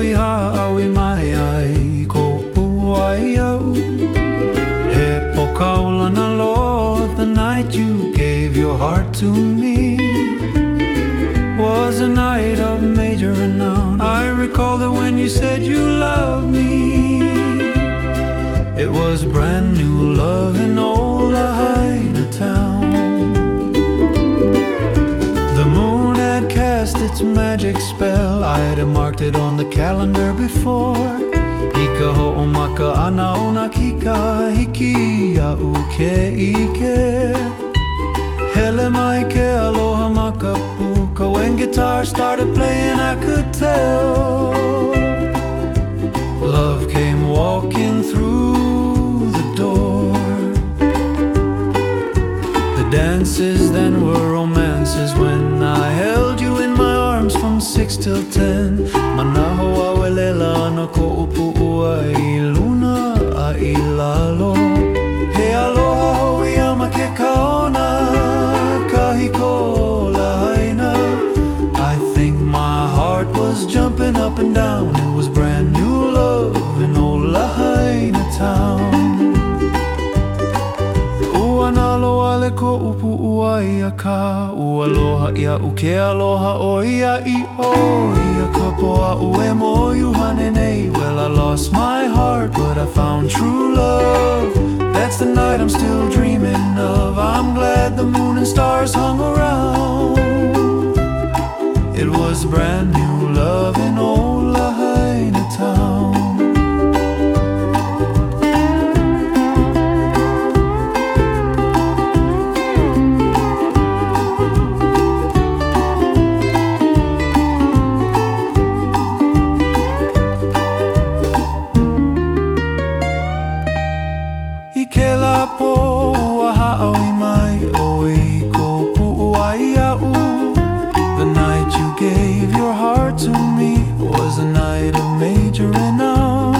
ha mai ai ko au. He po kaulana lo the night you gave your heart to me Was a night of major renown. I recall that when you said you loved me It was brand new love and all its magic spell. I had marked it on the calendar before. Ika ho'omaka ana ona kika hiki a uke ike. Hele mai ke aloha makapuka When guitar started playing I could tell Love came walking through the door The dances then were romances When I held till ten. Manaho awelela na ko ua i luna a i ko upu ua i luna a i lalo. Ia ka Ua aloha ia uke aloha o ia i o. Ia ka nei Well I lost my heart but I found true love. That's the night I'm still Po ua i mai ko a'u. The night you gave your heart to me was a night of major renown.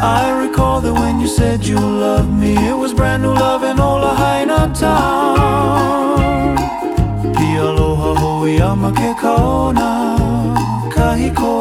I recall that when you said you loved me It was brand new love in Olahaina town. Ki aloha hoi ama ke kaona Kahiko